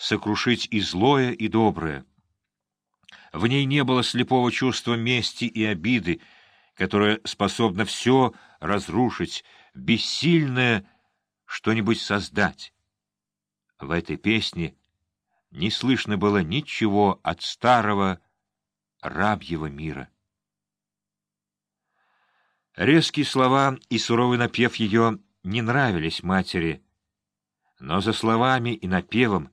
сокрушить и злое, и доброе. В ней не было слепого чувства мести и обиды, которое способно все разрушить, бессильное что-нибудь создать. В этой песне не слышно было ничего от старого рабьего мира. Резкие слова и суровый напев ее не нравились матери, но за словами и напевом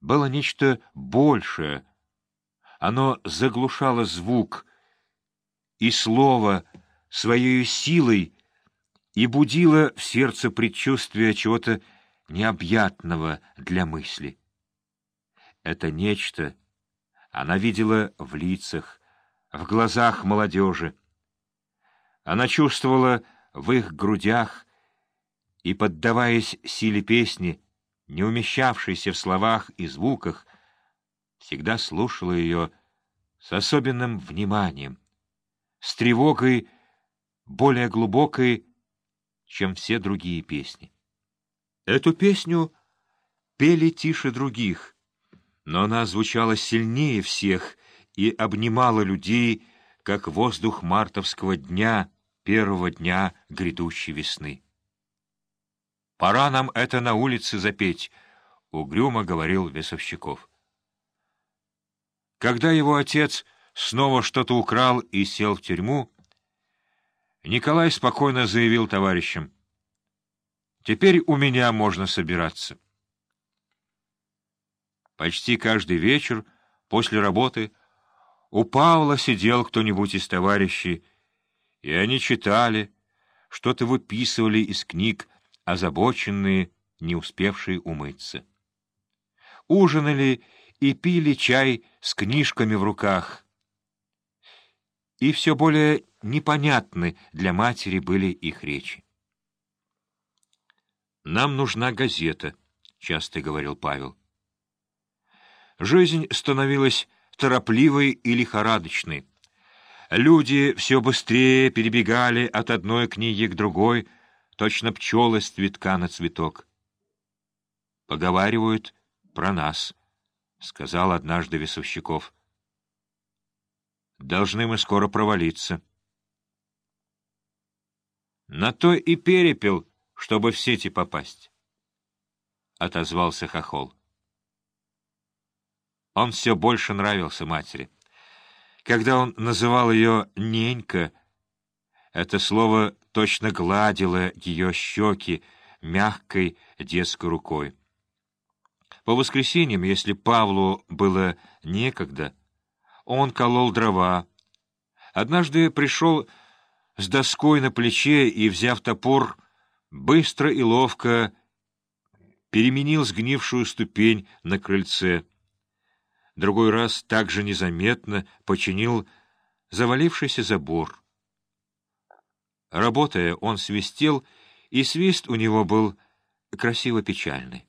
было нечто большее. Оно заглушало звук и слово своей силой и будило в сердце предчувствие чего-то необъятного для мысли. Это нечто она видела в лицах, в глазах молодежи. Она чувствовала в их грудях и, поддаваясь силе песни, не умещавшейся в словах и звуках, всегда слушала ее с особенным вниманием, с тревогой более глубокой, чем все другие песни. Эту песню пели тише других — но она звучала сильнее всех и обнимала людей, как воздух мартовского дня, первого дня грядущей весны. «Пора нам это на улице запеть», — угрюмо говорил Весовщиков. Когда его отец снова что-то украл и сел в тюрьму, Николай спокойно заявил товарищам, «Теперь у меня можно собираться». Почти каждый вечер после работы у Павла сидел кто-нибудь из товарищей, и они читали, что-то выписывали из книг, озабоченные, не успевшие умыться. Ужинали и пили чай с книжками в руках. И все более непонятны для матери были их речи. «Нам нужна газета», — часто говорил Павел. Жизнь становилась торопливой и лихорадочной. Люди все быстрее перебегали от одной книги к другой, точно пчелы с цветка на цветок. «Поговаривают про нас», — сказал однажды Весовщиков. «Должны мы скоро провалиться». «На то и перепел, чтобы в сети попасть», — отозвался Хохол. Он все больше нравился матери. Когда он называл ее «ненька», это слово точно гладило ее щеки мягкой детской рукой. По воскресеньям, если Павлу было некогда, он колол дрова. Однажды пришел с доской на плече и, взяв топор, быстро и ловко переменил сгнившую ступень на крыльце другой раз также незаметно починил завалившийся забор. Работая, он свистел, и свист у него был красиво печальный.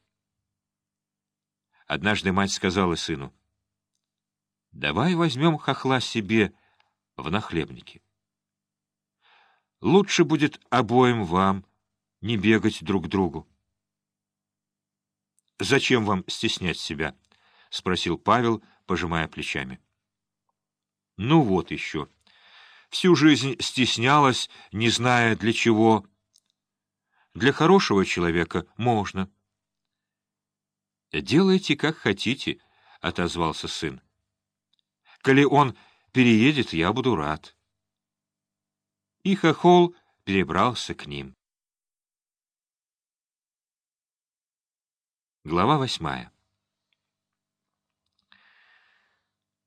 Однажды мать сказала сыну, «Давай возьмем хохла себе в нахлебнике. Лучше будет обоим вам не бегать друг к другу. Зачем вам стеснять себя?» — спросил Павел, пожимая плечами. — Ну вот еще. Всю жизнь стеснялась, не зная для чего. Для хорошего человека можно. — Делайте, как хотите, — отозвался сын. — Коли он переедет, я буду рад. И хохол перебрался к ним. Глава восьмая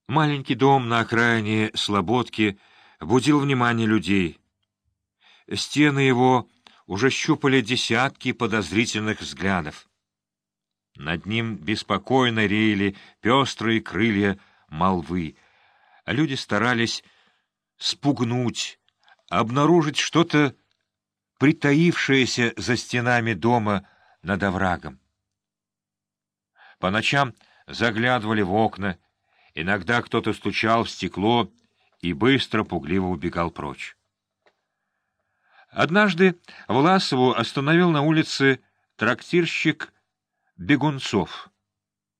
Маленький дом на окраине Слободки будил внимание людей. Стены его уже щупали десятки подозрительных взглядов. Над ним беспокойно реяли пестрые крылья молвы. Люди старались спугнуть, обнаружить что-то притаившееся за стенами дома над оврагом. По ночам заглядывали в окна, Иногда кто-то стучал в стекло и быстро, пугливо убегал прочь. Однажды Власову остановил на улице трактирщик Бегунцов.